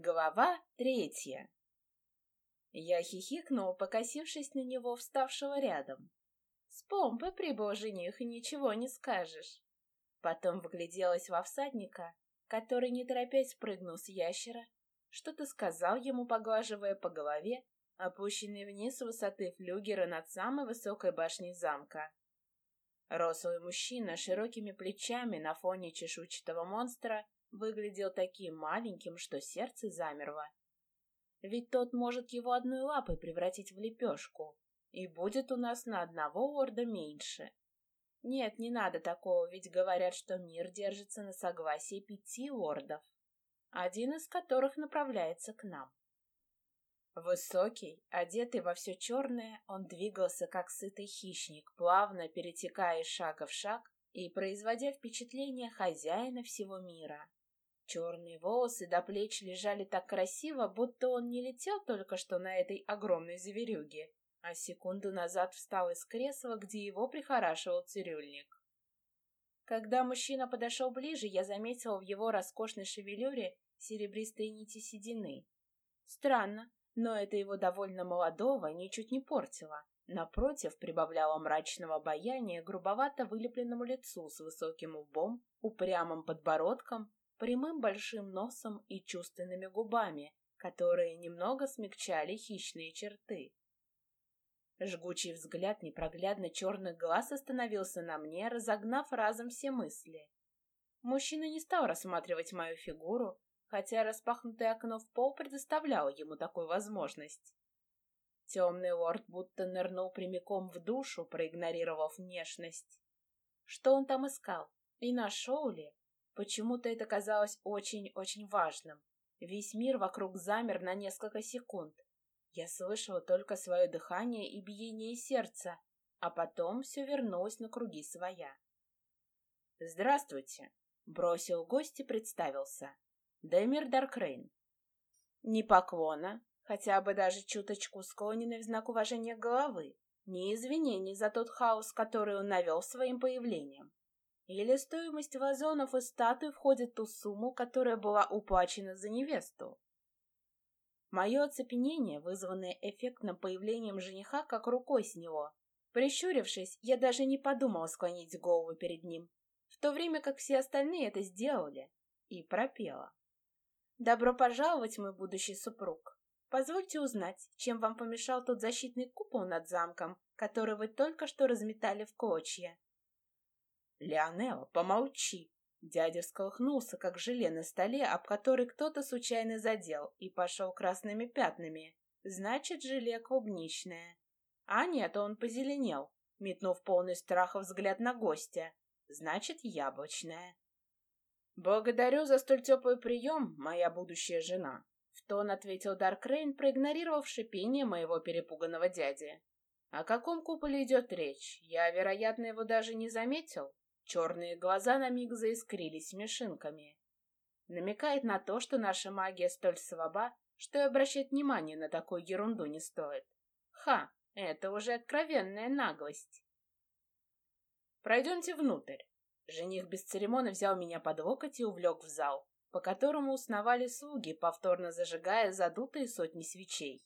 Глава третья. Я хихикнул, покосившись на него, вставшего рядом. С помпы прибыл жених, ничего не скажешь. Потом вгляделась во всадника, который, не торопясь, прыгнул с ящера, что-то сказал ему, поглаживая по голове, опущенный вниз с высоты флюгера над самой высокой башней замка. Рослый мужчина широкими плечами на фоне чешуйчатого монстра выглядел таким маленьким, что сердце замерло. Ведь тот может его одной лапой превратить в лепешку, и будет у нас на одного лорда меньше. Нет, не надо такого, ведь говорят, что мир держится на согласии пяти лордов, один из которых направляется к нам. Высокий, одетый во все черное, он двигался как сытый хищник, плавно перетекая из шага в шаг и производя впечатление хозяина всего мира. Черные волосы до плеч лежали так красиво, будто он не летел только что на этой огромной зверюге, а секунду назад встал из кресла, где его прихорашивал цирюльник. Когда мужчина подошел ближе, я заметила в его роскошной шевелюре серебристые нити седины. Странно, но это его довольно молодого ничуть не портило. Напротив, прибавляло мрачного обаяния грубовато вылепленному лицу с высоким лбом, упрямым подбородком прямым большим носом и чувственными губами, которые немного смягчали хищные черты. Жгучий взгляд непроглядно черных глаз остановился на мне, разогнав разом все мысли. Мужчина не стал рассматривать мою фигуру, хотя распахнутое окно в пол предоставляло ему такую возможность. Темный лорд будто нырнул прямиком в душу, проигнорировав внешность. Что он там искал? И нашел ли? Почему-то это казалось очень-очень важным. Весь мир вокруг замер на несколько секунд. Я слышала только свое дыхание и биение сердца, а потом все вернулось на круги своя. «Здравствуйте!» — бросил гость и представился. Дэмир Даркрейн. Ни поклона, хотя бы даже чуточку склоненный в знак уважения головы, ни извинений за тот хаос, который он навел своим появлением. Или стоимость вазонов и статуй входит в ту сумму, которая была уплачена за невесту? Мое оцепенение, вызванное эффектным появлением жениха, как рукой с него. Прищурившись, я даже не подумала склонить голову перед ним, в то время как все остальные это сделали, и пропела. «Добро пожаловать, мой будущий супруг. Позвольте узнать, чем вам помешал тот защитный купол над замком, который вы только что разметали в клочья?» «Леонелла, помолчи!» Дядя всколыхнулся, как желе на столе, об который кто-то случайно задел, и пошел красными пятнами. Значит, желе клубничное. А нет, он позеленел, метнув полный страха взгляд на гостя. Значит, яблочное. «Благодарю за столь теплый прием, моя будущая жена», — в тон ответил Даркрейн, проигнорировав шипение моего перепуганного дяди. «О каком куполе идет речь? Я, вероятно, его даже не заметил». Черные глаза на миг заискрились смешинками. Намекает на то, что наша магия столь слаба, что и обращать внимание на такую ерунду не стоит. Ха, это уже откровенная наглость. Пройдемте внутрь. Жених без церемонии взял меня под локоть и увлек в зал, по которому усновали слуги, повторно зажигая задутые сотни свечей.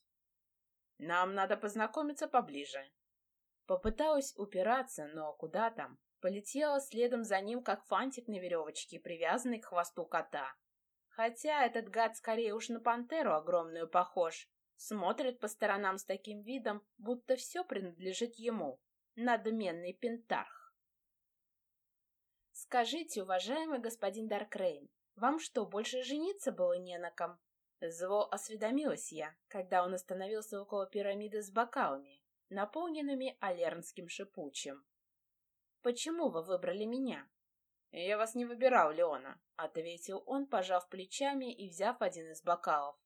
Нам надо познакомиться поближе. Попыталась упираться, но куда там? Полетела следом за ним, как фантик на веревочке, привязанный к хвосту кота. Хотя этот гад скорее уж на пантеру огромную похож. Смотрит по сторонам с таким видом, будто все принадлежит ему. Надменный пентарх. «Скажите, уважаемый господин Даркрейн, вам что, больше жениться было не на ком?» Зло осведомилась я, когда он остановился около пирамиды с бокалами, наполненными алернским шипучим. Почему вы выбрали меня?» «Я вас не выбирал, Леона», — ответил он, пожав плечами и взяв один из бокалов.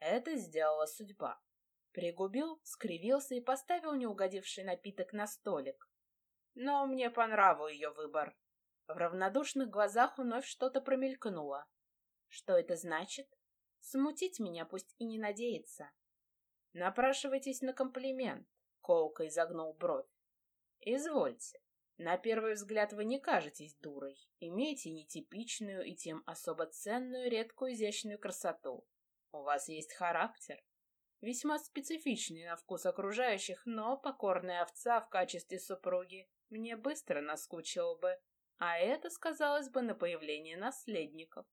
«Это сделала судьба». Пригубил, скривился и поставил неугодивший напиток на столик. Но мне по нраву ее выбор. В равнодушных глазах вновь что-то промелькнуло. Что это значит? Смутить меня пусть и не надеется. Напрашивайтесь на комплимент, Колка изогнул бровь. Извольте. На первый взгляд вы не кажетесь дурой, имеете нетипичную и тем особо ценную редкую изящную красоту. У вас есть характер. Весьма специфичный на вкус окружающих, но покорная овца в качестве супруги мне быстро наскучила бы, а это сказалось бы на появлении наследников.